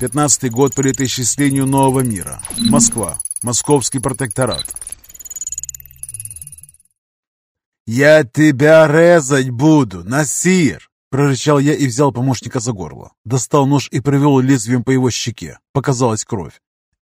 Пятнадцатый год по летоисчислению нового мира. Москва. Московский протекторат. «Я тебя резать буду, Насир!» Прорычал я и взял помощника за горло. Достал нож и провел лезвием по его щеке. Показалась кровь.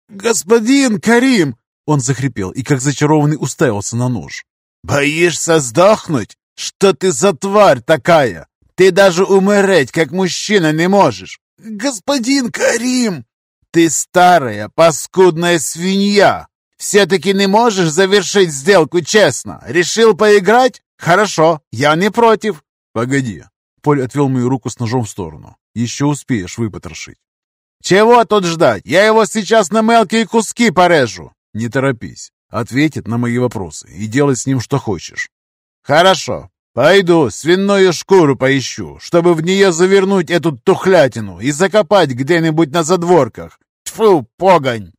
«Господин Карим!» Он захрипел и, как зачарованный, уставился на нож. «Боишься сдохнуть? Что ты за тварь такая? Ты даже умереть, как мужчина, не можешь! Господин Карим! Ты старая, паскудная свинья! Все-таки не можешь завершить сделку честно? Решил поиграть? Хорошо, я не против!» «Погоди!» Поль отвел мою руку с ножом в сторону. «Еще успеешь выпотрошить». «Чего тут ждать? Я его сейчас на мелкие куски порежу!» «Не торопись. Ответит на мои вопросы и делай с ним что хочешь». «Хорошо. Пойду свиную шкуру поищу, чтобы в нее завернуть эту тухлятину и закопать где-нибудь на задворках. Тьфу, погонь!»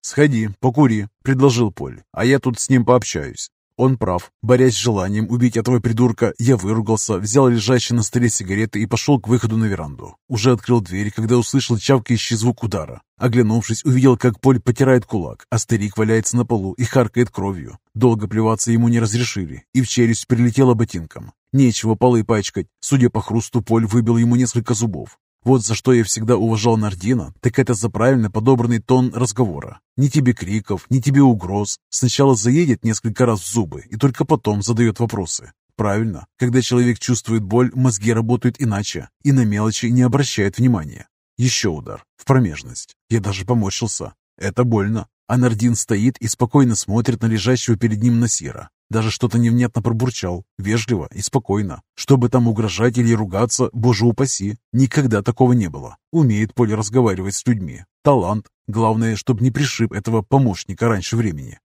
«Сходи, покури», — предложил Поль, «а я тут с ним пообщаюсь». Он прав. Борясь с желанием убить этого придурка, я выругался, взял лежащие на столе сигареты и пошел к выходу на веранду. Уже открыл дверь, когда услышал чавкающий звук удара. Оглянувшись, увидел, как Поль потирает кулак, а старик валяется на полу и харкает кровью. Долго плеваться ему не разрешили, и в челюсть прилетело ботинком. Нечего полы пачкать. Судя по хрусту, Поль выбил ему несколько зубов. Вот за что я всегда уважал Нардина, так это за правильно подобранный тон разговора. Ни тебе криков, ни тебе угроз. Сначала заедет несколько раз в зубы и только потом задает вопросы. Правильно, когда человек чувствует боль, мозги работают иначе и на мелочи не обращают внимания. Еще удар, в промежность. Я даже поморщился. Это больно. А Нардин стоит и спокойно смотрит на лежащего перед ним Насира. Даже что-то невнятно пробурчал, вежливо и спокойно. Чтобы там угрожать или ругаться, боже упаси, никогда такого не было. Умеет Поле разговаривать с людьми. Талант. Главное, чтобы не пришиб этого помощника раньше времени.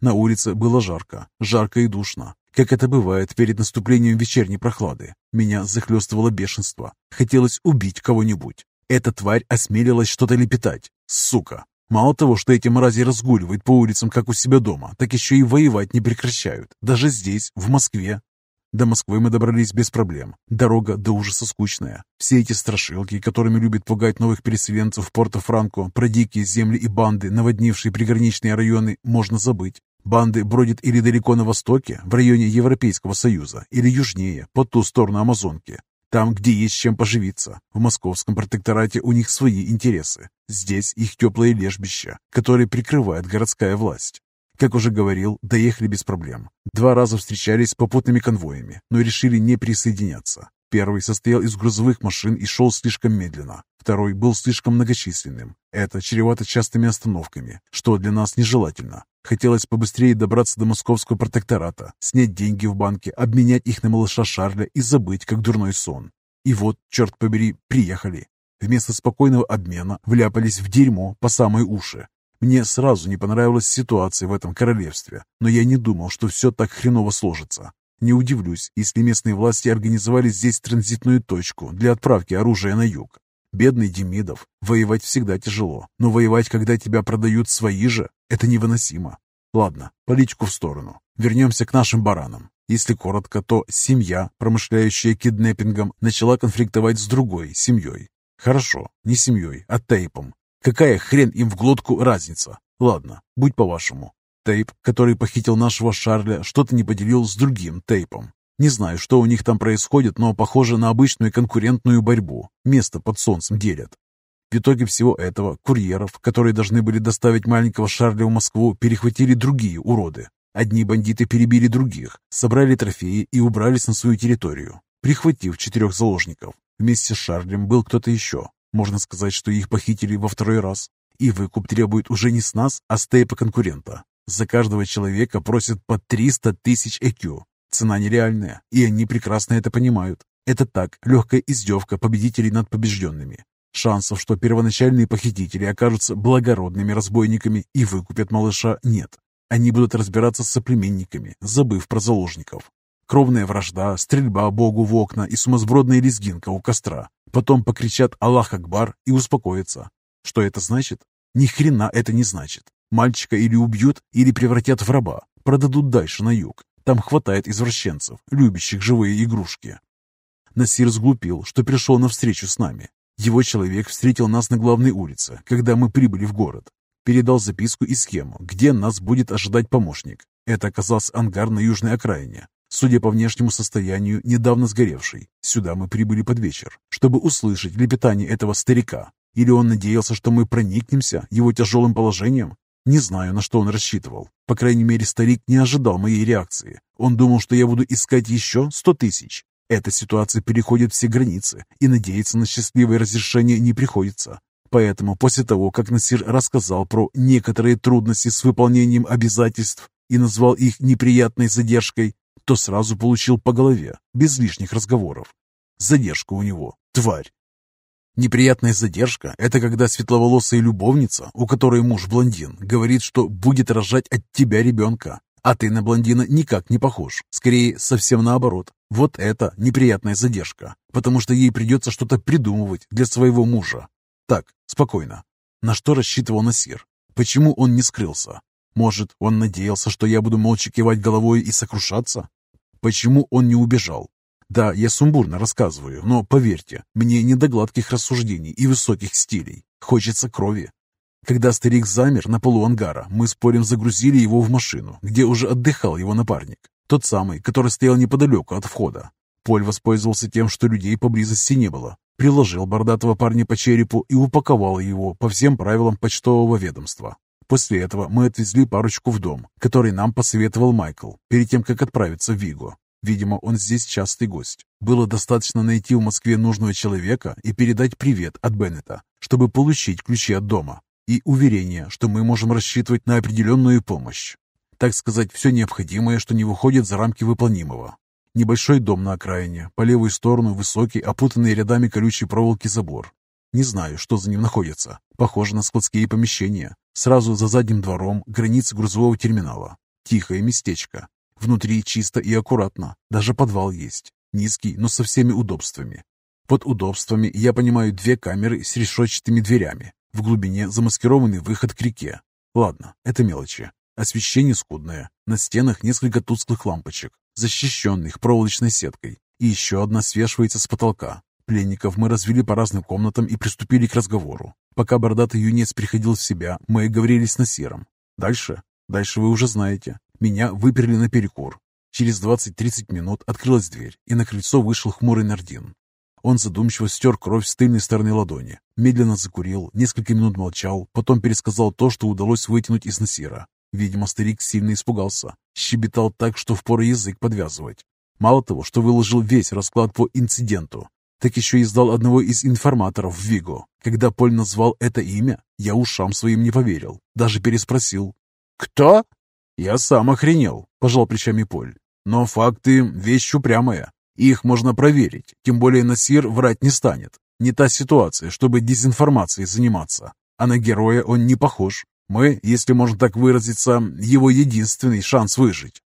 На улице было жарко, жарко и душно, как это бывает перед наступлением вечерней прохлады. Меня захлестывало бешенство. Хотелось убить кого-нибудь. Эта тварь осмелилась что-то лепетать. Сука! Мало того, что эти мрази разгуливают по улицам, как у себя дома, так еще и воевать не прекращают. Даже здесь, в Москве. До Москвы мы добрались без проблем. Дорога до ужаса скучная. Все эти страшилки, которыми любят пугать новых переселенцев в Порто-Франко, про дикие земли и банды, наводнившие приграничные районы, можно забыть. Банды бродят или далеко на востоке, в районе Европейского Союза, или южнее, по ту сторону Амазонки. Там, где есть чем поживиться. В московском протекторате у них свои интересы. Здесь их теплое лежбище, которое прикрывает городская власть. Как уже говорил, доехали без проблем. Два раза встречались попутными конвоями, но решили не присоединяться. Первый состоял из грузовых машин и шел слишком медленно. Второй был слишком многочисленным. Это чревато частыми остановками, что для нас нежелательно. Хотелось побыстрее добраться до московского протектората, снять деньги в банке, обменять их на малыша Шарля и забыть, как дурной сон. И вот, черт побери, приехали. Вместо спокойного обмена вляпались в дерьмо по самые уши. Мне сразу не понравилась ситуация в этом королевстве, но я не думал, что все так хреново сложится. Не удивлюсь, если местные власти организовали здесь транзитную точку для отправки оружия на юг. Бедный Демидов, воевать всегда тяжело, но воевать, когда тебя продают свои же, это невыносимо. Ладно, политику в сторону. Вернемся к нашим баранам. Если коротко, то семья, промышляющая киднеппингом, начала конфликтовать с другой семьей. Хорошо, не семьей, а тейпом. Какая хрен им в глотку разница? Ладно, будь по-вашему. Тейп, который похитил нашего Шарля, что-то не поделил с другим тейпом. Не знаю, что у них там происходит, но похоже на обычную конкурентную борьбу. Место под солнцем делят. В итоге всего этого курьеров, которые должны были доставить маленького Шарля в Москву, перехватили другие уроды. Одни бандиты перебили других, собрали трофеи и убрались на свою территорию, прихватив четырех заложников. Вместе с Шарлем был кто-то еще. Можно сказать, что их похитили во второй раз. И выкуп требует уже не с нас, а с тейпа конкурента. За каждого человека просят по 300 тысяч ЭКЮ. Цена нереальная, и они прекрасно это понимают. Это так, легкая издевка победителей над побежденными. Шансов, что первоначальные похитители окажутся благородными разбойниками и выкупят малыша, нет. Они будут разбираться с соплеменниками, забыв про заложников. Кровная вражда, стрельба Богу в окна и сумасбродная лезгинка у костра. Потом покричат «Аллах Акбар» и успокоятся. Что это значит? Ни хрена это не значит. Мальчика или убьют, или превратят в раба, продадут дальше на юг. Там хватает извращенцев, любящих живые игрушки. Насир сглупил, что пришел навстречу с нами. Его человек встретил нас на главной улице, когда мы прибыли в город. Передал записку и схему, где нас будет ожидать помощник. Это оказался ангар на южной окраине. Судя по внешнему состоянию, недавно сгоревший. Сюда мы прибыли под вечер, чтобы услышать лепетание этого старика. Или он надеялся, что мы проникнемся его тяжелым положением? Не знаю, на что он рассчитывал. По крайней мере, старик не ожидал моей реакции. Он думал, что я буду искать еще сто тысяч. Эта ситуация переходит все границы, и надеяться на счастливое разрешение не приходится. Поэтому после того, как Насир рассказал про некоторые трудности с выполнением обязательств и назвал их неприятной задержкой, то сразу получил по голове, без лишних разговоров. Задержка у него, тварь. Неприятная задержка – это когда светловолосая любовница, у которой муж блондин, говорит, что будет рожать от тебя ребенка, а ты на блондина никак не похож. Скорее, совсем наоборот. Вот это неприятная задержка, потому что ей придется что-то придумывать для своего мужа. Так, спокойно. На что рассчитывал Насир? Почему он не скрылся? Может, он надеялся, что я буду молча кивать головой и сокрушаться? Почему он не убежал? Да, я сумбурно рассказываю, но поверьте, мне не до гладких рассуждений и высоких стилей. Хочется крови. Когда старик замер на полу ангара, мы спорим загрузили его в машину, где уже отдыхал его напарник. Тот самый, который стоял неподалеку от входа. Поль воспользовался тем, что людей поблизости не было. Приложил бордатого парня по черепу и упаковал его по всем правилам почтового ведомства. После этого мы отвезли парочку в дом, который нам посоветовал Майкл, перед тем, как отправиться в Виго. Видимо, он здесь частый гость. Было достаточно найти в Москве нужного человека и передать привет от Беннета, чтобы получить ключи от дома и уверение, что мы можем рассчитывать на определенную помощь. Так сказать, все необходимое, что не выходит за рамки выполнимого. Небольшой дом на окраине, по левую сторону высокий, опутанный рядами колючей проволоки забор. Не знаю, что за ним находится. Похоже на складские помещения. Сразу за задним двором граница грузового терминала. Тихое местечко. Внутри чисто и аккуратно. Даже подвал есть. Низкий, но со всеми удобствами. Под удобствами я понимаю две камеры с решетчатыми дверями. В глубине замаскированный выход к реке. Ладно, это мелочи. Освещение скудное. На стенах несколько тусклых лампочек, защищенных проволочной сеткой. И еще одна свешивается с потолка. Пленников мы развели по разным комнатам и приступили к разговору. Пока бородатый юнец приходил в себя, мы говорили с Насиром. Дальше? Дальше вы уже знаете. Меня выперли на перекур. Через 20-30 минут открылась дверь, и на крыльцо вышел хмурый Нардин. Он задумчиво стер кровь с тыльной стороны ладони, медленно закурил, несколько минут молчал, потом пересказал то, что удалось вытянуть из Насира. Видимо, старик сильно испугался, щебетал так, что впору язык подвязывать. Мало того, что выложил весь расклад по инциденту, так еще и сдал одного из информаторов в Виго. Когда Поль назвал это имя, я ушам своим не поверил, даже переспросил. «Кто?» «Я сам охренел», – пожал плечами Поль. «Но факты – вещь упрямая. Их можно проверить, тем более Насир врать не станет. Не та ситуация, чтобы дезинформацией заниматься. А на героя он не похож. Мы, если можно так выразиться, его единственный шанс выжить».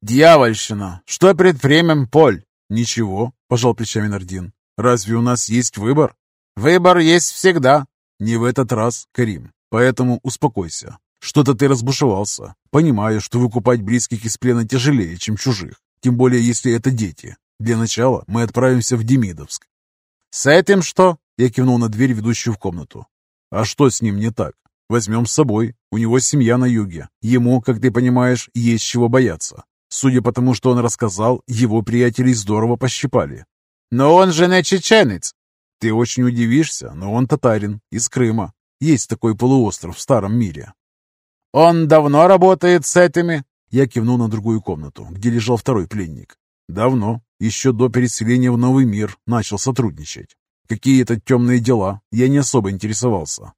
«Дьявольщина! Что предпримем, Поль?» «Ничего», – пожал плечами Нардин. «Разве у нас есть выбор?» «Выбор есть всегда». «Не в этот раз, Карим. Поэтому успокойся. Что-то ты разбушевался. Понимаю, что выкупать близких из плена тяжелее, чем чужих. Тем более, если это дети. Для начала мы отправимся в Демидовск. С этим что? Я кивнул на дверь, ведущую в комнату. А что с ним не так? Возьмем с собой. У него семья на юге. Ему, как ты понимаешь, есть чего бояться. Судя по тому, что он рассказал, его приятелей здорово пощипали. Но он же не чеченец. Ты очень удивишься, но он татарин, из Крыма. Есть такой полуостров в Старом мире. «Он давно работает с этими?» Я кивнул на другую комнату, где лежал второй пленник. «Давно, еще до переселения в новый мир, начал сотрудничать. Какие-то темные дела, я не особо интересовался».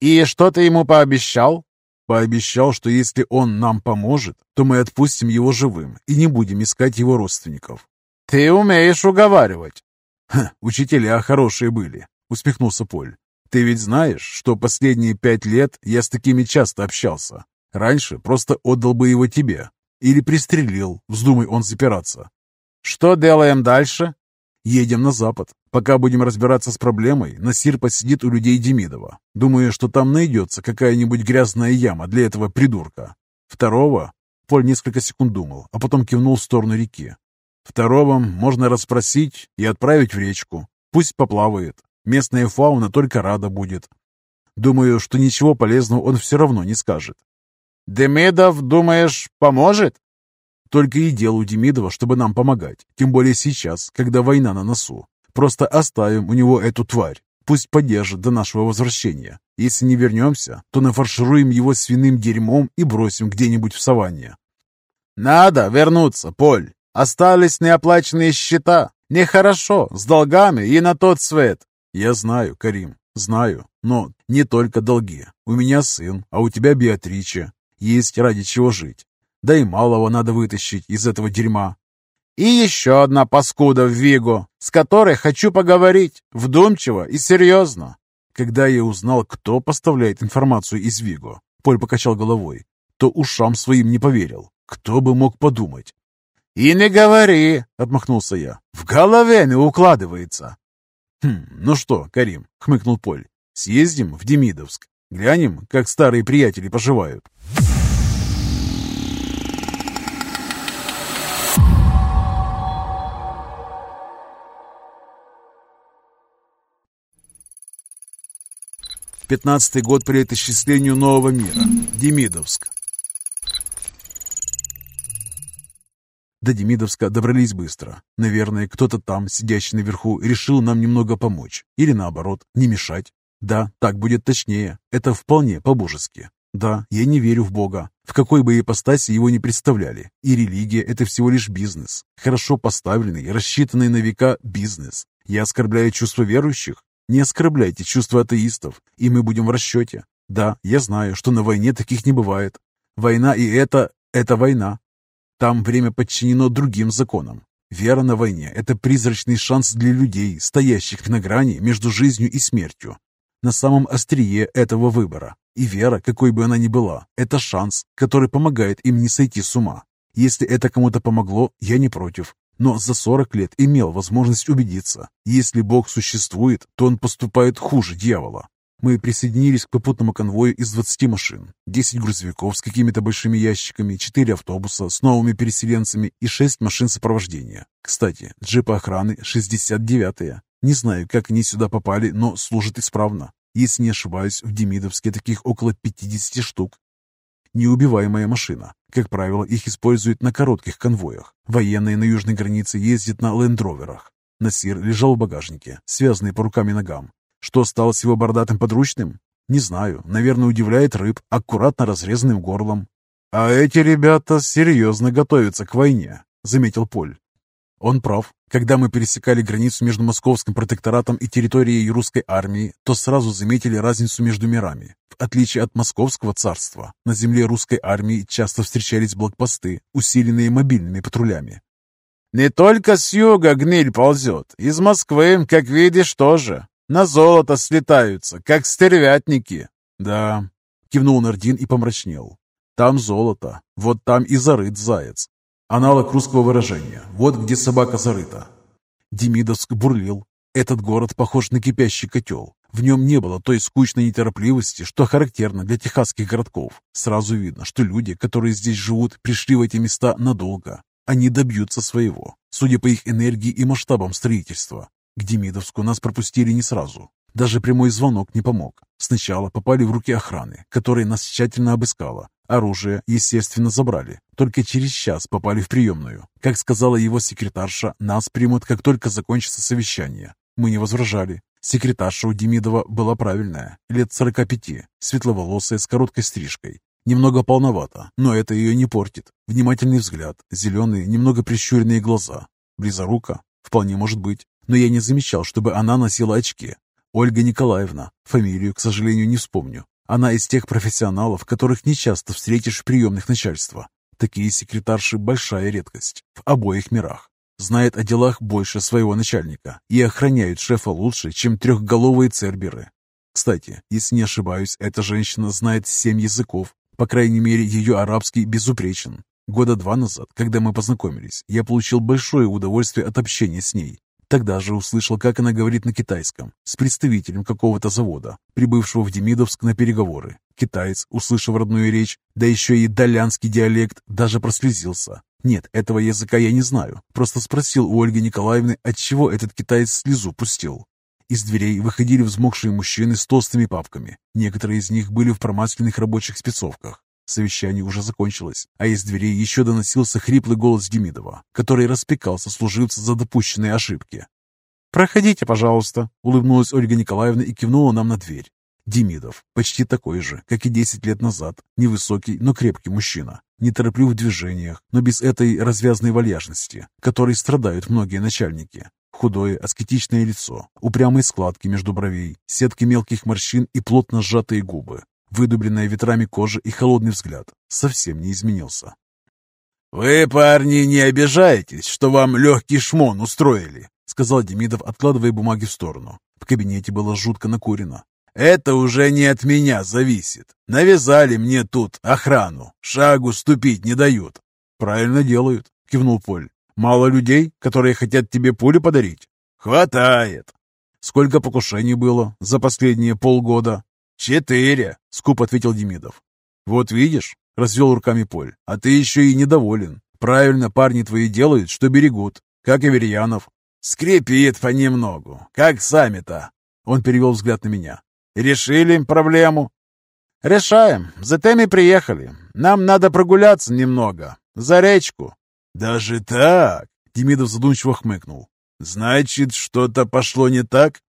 «И что ты ему пообещал?» «Пообещал, что если он нам поможет, то мы отпустим его живым и не будем искать его родственников». «Ты умеешь уговаривать». «Ха, учителя хорошие были», — усмехнулся Поль. Ты ведь знаешь, что последние пять лет я с такими часто общался. Раньше просто отдал бы его тебе. Или пристрелил, вздумай он запираться. Что делаем дальше? Едем на запад. Пока будем разбираться с проблемой, Насир посидит у людей Демидова. Думаю, что там найдется какая-нибудь грязная яма для этого придурка. Второго... Поль несколько секунд думал, а потом кивнул в сторону реки. Второго можно расспросить и отправить в речку. Пусть поплавает. Местная фауна только рада будет. Думаю, что ничего полезного он все равно не скажет. «Демидов, думаешь, поможет?» Только и дело у Демидова, чтобы нам помогать. Тем более сейчас, когда война на носу. Просто оставим у него эту тварь. Пусть поддержит до нашего возвращения. Если не вернемся, то нафаршируем его свиным дерьмом и бросим где-нибудь в саванне. Надо вернуться, Поль. Остались неоплаченные счета. Нехорошо, с долгами и на тот свет. Я знаю, Карим, знаю. Но не только долги. У меня сын, а у тебя Беатрича. Есть ради чего жить. Да и малого надо вытащить из этого дерьма. И еще одна паскуда в Вигу, с которой хочу поговорить, вдумчиво и серьезно. Когда я узнал, кто поставляет информацию из Виго, Поль покачал головой, то ушам своим не поверил. Кто бы мог подумать? «И не говори!» — отмахнулся я. «В голове не укладывается!» «Хм, ну что, Карим?» — хмыкнул Поль. «Съездим в Демидовск. Глянем, как старые приятели поживают». Пятнадцатый год при осуществлению нового мира. Демидовск. До Демидовска добрались быстро. Наверное, кто-то там, сидящий наверху, решил нам немного помочь. Или наоборот, не мешать. Да, так будет точнее. Это вполне по-божески. Да, я не верю в Бога. В какой бы ипостаси его не представляли. И религия – это всего лишь бизнес. Хорошо поставленный, рассчитанный на века бизнес. Я оскорбляю чувства верующих? Не оскорбляйте чувства атеистов, и мы будем в расчете. Да, я знаю, что на войне таких не бывает. Война и это – это война. Там время подчинено другим законам. Вера на войне – это призрачный шанс для людей, стоящих на грани между жизнью и смертью. На самом острие этого выбора. И вера, какой бы она ни была, это шанс, который помогает им не сойти с ума. Если это кому-то помогло, я не против но за 40 лет имел возможность убедиться, если Бог существует, то он поступает хуже дьявола. Мы присоединились к попутному конвою из 20 машин, 10 грузовиков с какими-то большими ящиками, 4 автобуса с новыми переселенцами и 6 машин сопровождения. Кстати, джипы охраны 69-е. Не знаю, как они сюда попали, но служат исправно. Если не ошибаюсь, в Демидовске таких около 50 штук неубиваемая машина. Как правило, их используют на коротких конвоях. Военные на южной границе ездят на лендроверах. Насир лежал в багажнике, связанный по рукам и ногам. Что стало с его бородатым подручным? Не знаю. Наверное, удивляет рыб аккуратно разрезанным горлом. «А эти ребята серьезно готовятся к войне», — заметил Поль. Он прав. Когда мы пересекали границу между московским протекторатом и территорией русской армии, то сразу заметили разницу между мирами. В отличие от московского царства, на земле русской армии часто встречались блокпосты, усиленные мобильными патрулями. «Не только с юга гниль ползет, из Москвы, как видишь, тоже. На золото слетаются, как стервятники». «Да», — кивнул Нардин и помрачнел. «Там золото, вот там и зарыт заяц. Аналог русского выражения «вот где собака зарыта». Демидовск бурлил. Этот город похож на кипящий котел. В нем не было той скучной неторопливости, что характерно для техасских городков. Сразу видно, что люди, которые здесь живут, пришли в эти места надолго. Они добьются своего, судя по их энергии и масштабам строительства. К Демидовску нас пропустили не сразу. Даже прямой звонок не помог. Сначала попали в руки охраны, которая нас тщательно обыскала. Оружие, естественно, забрали. Только через час попали в приемную. Как сказала его секретарша, нас примут, как только закончится совещание. Мы не возражали. Секретарша у Демидова была правильная, лет 45, светловолосая, с короткой стрижкой. Немного полновато, но это ее не портит. Внимательный взгляд, зеленые, немного прищуренные глаза. Близорука? Вполне может быть. Но я не замечал, чтобы она носила очки. Ольга Николаевна. Фамилию, к сожалению, не вспомню. Она из тех профессионалов, которых не часто встретишь в приемных начальства. Такие секретарши – большая редкость в обоих мирах. Знает о делах больше своего начальника и охраняют шефа лучше, чем трехголовые церберы. Кстати, если не ошибаюсь, эта женщина знает семь языков. По крайней мере, ее арабский безупречен. Года два назад, когда мы познакомились, я получил большое удовольствие от общения с ней. Тогда же услышал, как она говорит на китайском с представителем какого-то завода, прибывшего в Демидовск на переговоры. Китаец, услышав родную речь, да еще и долянский диалект, даже прослезился. Нет, этого языка я не знаю. Просто спросил у Ольги Николаевны, отчего этот китаец слезу пустил. Из дверей выходили взмокшие мужчины с толстыми папками. Некоторые из них были в промасленных рабочих спецовках. Совещание уже закончилось, а из дверей еще доносился хриплый голос Демидова, который распекал сослуживца за допущенные ошибки. «Проходите, пожалуйста», — улыбнулась Ольга Николаевна и кивнула нам на дверь. Демидов, почти такой же, как и 10 лет назад, невысокий, но крепкий мужчина, нетороплив в движениях, но без этой развязной вальяжности, которой страдают многие начальники. Худое, аскетичное лицо, упрямые складки между бровей, сетки мелких морщин и плотно сжатые губы, выдубленная ветрами кожа и холодный взгляд совсем не изменился. «Вы, парни, не обижаетесь, что вам легкий шмон устроили?» сказал Демидов, откладывая бумаги в сторону. В кабинете было жутко накурено. Это уже не от меня зависит. Навязали мне тут охрану. Шагу ступить не дают. Правильно делают, кивнул Поль. Мало людей, которые хотят тебе пули подарить? Хватает. Сколько покушений было за последние полгода? Четыре, скуп ответил Демидов. Вот видишь, развел руками Поль, а ты еще и недоволен. Правильно парни твои делают, что берегут, как и Верьянов. Скрипит понемногу, как сами-то. Он перевел взгляд на меня. Решили проблему?» «Решаем. Затем и приехали. Нам надо прогуляться немного. За речку». «Даже так?» — Демидов задумчиво хмыкнул. «Значит, что-то пошло не так?»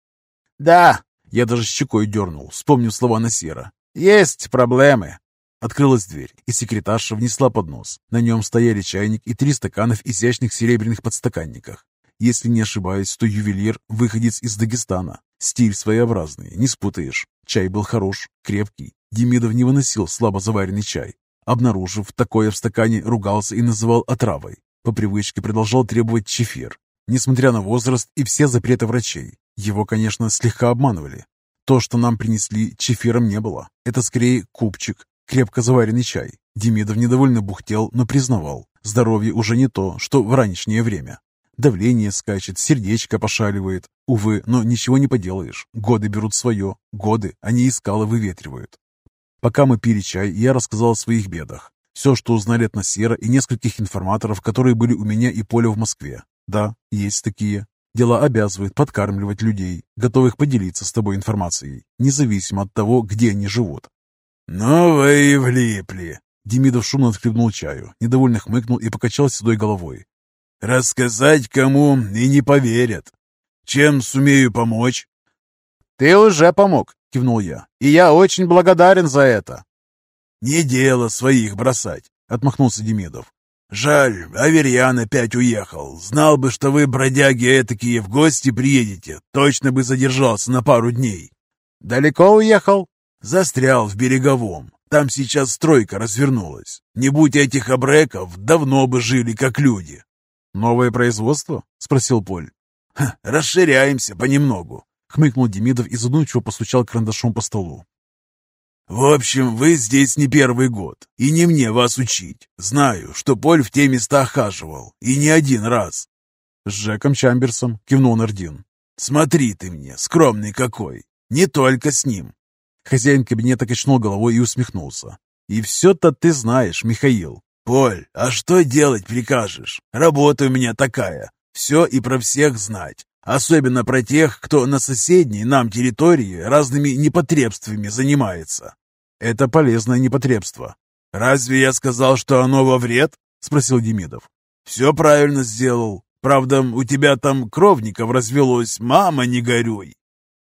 «Да». Я даже щекой дернул, вспомнив слова Насира. «Есть проблемы». Открылась дверь, и секретарша внесла поднос. На нем стояли чайник и три стакана в изящных серебряных подстаканниках. Если не ошибаюсь, то ювелир – выходец из Дагестана. Стиль своеобразный, не спутаешь. Чай был хорош, крепкий. Демидов не выносил слабо заваренный чай. Обнаружив такое в стакане, ругался и называл отравой. По привычке продолжал требовать чефир. Несмотря на возраст и все запреты врачей, его, конечно, слегка обманывали. То, что нам принесли, чефиром не было. Это скорее купчик, крепко заваренный чай. Демидов недовольно бухтел, но признавал, здоровье уже не то, что в ранешнее время. Давление скачет, сердечко пошаливает. Увы, но ничего не поделаешь. Годы берут свое. Годы они и скалы выветривают. Пока мы пили чай, я рассказал о своих бедах. Все, что узнали от Насера и нескольких информаторов, которые были у меня и Поля в Москве. Да, есть такие. Дела обязывают подкармливать людей, готовых поделиться с тобой информацией, независимо от того, где они живут. «Ну вы и влипли!» Демидов шумно отхлебнул чаю, недовольно хмыкнул и покачал седой головой. Рассказать кому и не поверят. Чем сумею помочь?» «Ты уже помог», — кивнул я, — «и я очень благодарен за это». «Не дело своих бросать», — отмахнулся Демидов. «Жаль, Аверьян опять уехал. Знал бы, что вы, бродяги этакие, в гости приедете, точно бы задержался на пару дней». «Далеко уехал?» «Застрял в Береговом. Там сейчас стройка развернулась. Не будь этих обреков, давно бы жили как люди. «Новое производство?» — спросил Поль. «Расширяемся понемногу», — хмыкнул Демидов и задумчиво постучал карандашом по столу. «В общем, вы здесь не первый год, и не мне вас учить. Знаю, что Поль в те места хаживал, и не один раз». «С Джеком Чамберсом», — кивнул Нардин. «Смотри ты мне, скромный какой, не только с ним». Хозяин кабинета качнул головой и усмехнулся. «И все-то ты знаешь, Михаил. «Поль, а что делать прикажешь? Работа у меня такая. Все и про всех знать. Особенно про тех, кто на соседней нам территории разными непотребствами занимается». «Это полезное непотребство». «Разве я сказал, что оно во вред?» — спросил Демидов. «Все правильно сделал. Правда, у тебя там кровников развелось, мама, не горюй.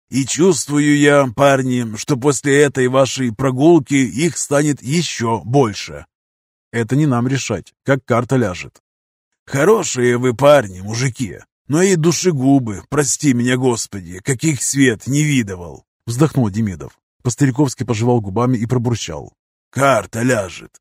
И чувствую я, парни, что после этой вашей прогулки их станет еще больше. Это не нам решать, как карта ляжет. Хорошие вы парни, мужики, но и душегубы, прости меня, Господи, каких свет не видывал. Вздохнул Демидов. По-стариковски пожевал губами и пробурчал. Карта ляжет.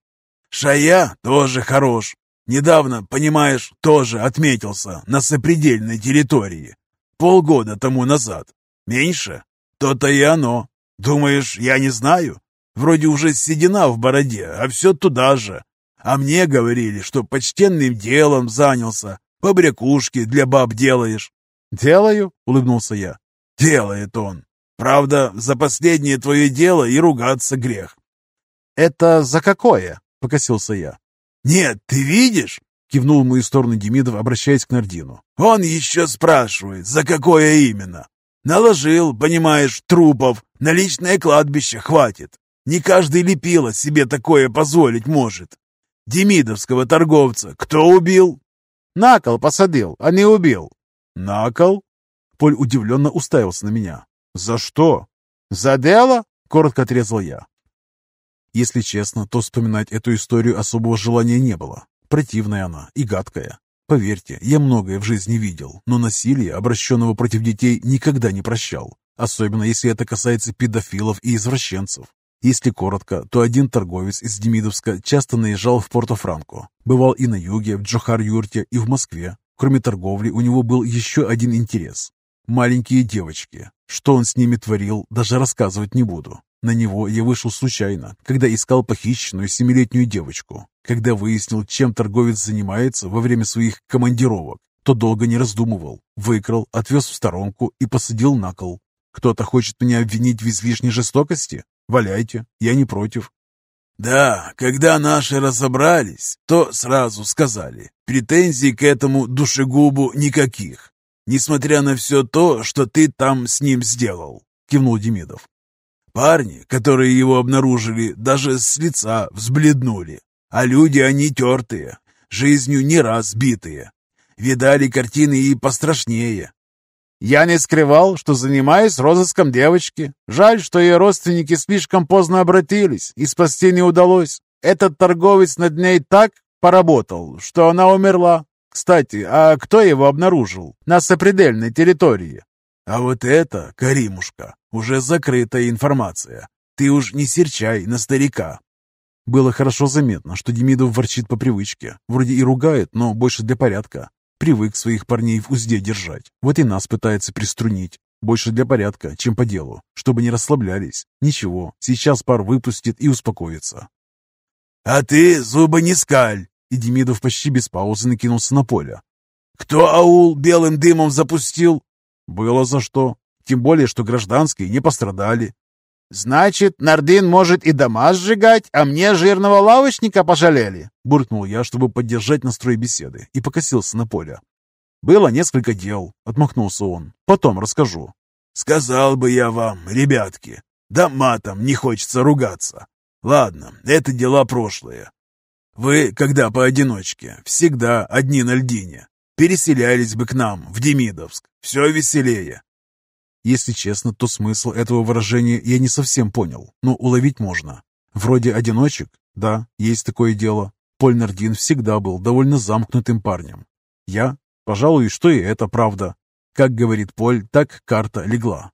Шая тоже хорош. Недавно, понимаешь, тоже отметился на сопредельной территории. Полгода тому назад. Меньше? То-то и оно. Думаешь, я не знаю? Вроде уже седина в бороде, а все туда же. А мне говорили, что почтенным делом занялся, побрякушки для баб делаешь. «Делаю?» — улыбнулся я. «Делает он. Правда, за последнее твое дело и ругаться грех». «Это за какое?» — покосился я. «Нет, ты видишь?» — кивнул в мою сторону Демидов, обращаясь к Нардину. «Он еще спрашивает, за какое именно. Наложил, понимаешь, трупов, на личное кладбище хватит. Не каждый лепило себе такое позволить может. Демидовского торговца кто убил? На кол посадил, а не убил. На кол? Поль удивленно уставился на меня. За что? За дело? Коротко отрезал я. Если честно, то вспоминать эту историю особого желания не было. Противная она и гадкая. Поверьте, я многое в жизни видел, но насилие, обращенного против детей, никогда не прощал. Особенно, если это касается педофилов и извращенцев. Если коротко, то один торговец из Демидовска часто наезжал в Порто-Франко. Бывал и на юге, в Джохар-Юрте, и в Москве. Кроме торговли, у него был еще один интерес. Маленькие девочки. Что он с ними творил, даже рассказывать не буду. На него я вышел случайно, когда искал похищенную семилетнюю девочку. Когда выяснил, чем торговец занимается во время своих командировок, то долго не раздумывал. Выкрал, отвез в сторонку и посадил на кол. Кто-то хочет меня обвинить в излишней жестокости? Валяйте, я не против. Да, когда наши разобрались, то сразу сказали, претензий к этому душегубу никаких, несмотря на все то, что ты там с ним сделал, кивнул Демидов. Парни, которые его обнаружили, даже с лица взбледнули, а люди они тертые, жизнью не раз битые. Видали картины и пострашнее, я не скрывал, что занимаюсь розыском девочки. Жаль, что ее родственники слишком поздно обратились, и спасти не удалось. Этот торговец над ней так поработал, что она умерла. Кстати, а кто его обнаружил на сопредельной территории? А вот это, Каримушка, уже закрытая информация. Ты уж не серчай на старика. Было хорошо заметно, что Демидов ворчит по привычке. Вроде и ругает, но больше для порядка. Привык своих парней в узде держать. Вот и нас пытается приструнить. Больше для порядка, чем по делу, чтобы не расслаблялись. Ничего, сейчас пар выпустит и успокоится. «А ты зубы не скаль!» И Демидов почти без паузы накинулся на поле. «Кто аул белым дымом запустил?» «Было за что. Тем более, что гражданские не пострадали. «Значит, Нардин может и дома сжигать, а мне жирного лавочника пожалели?» Буркнул я, чтобы поддержать настрой беседы, и покосился на поле. «Было несколько дел», — отмахнулся он. «Потом расскажу». «Сказал бы я вам, ребятки, да матом не хочется ругаться. Ладно, это дела прошлые. Вы, когда поодиночке, всегда одни на льдине. Переселялись бы к нам, в Демидовск. Все веселее. Если честно, то смысл этого выражения я не совсем понял, но уловить можно. Вроде одиночек? Да, есть такое дело. Поль Нардин всегда был довольно замкнутым парнем. Я? Пожалуй, что и это правда. Как говорит Поль, так карта легла.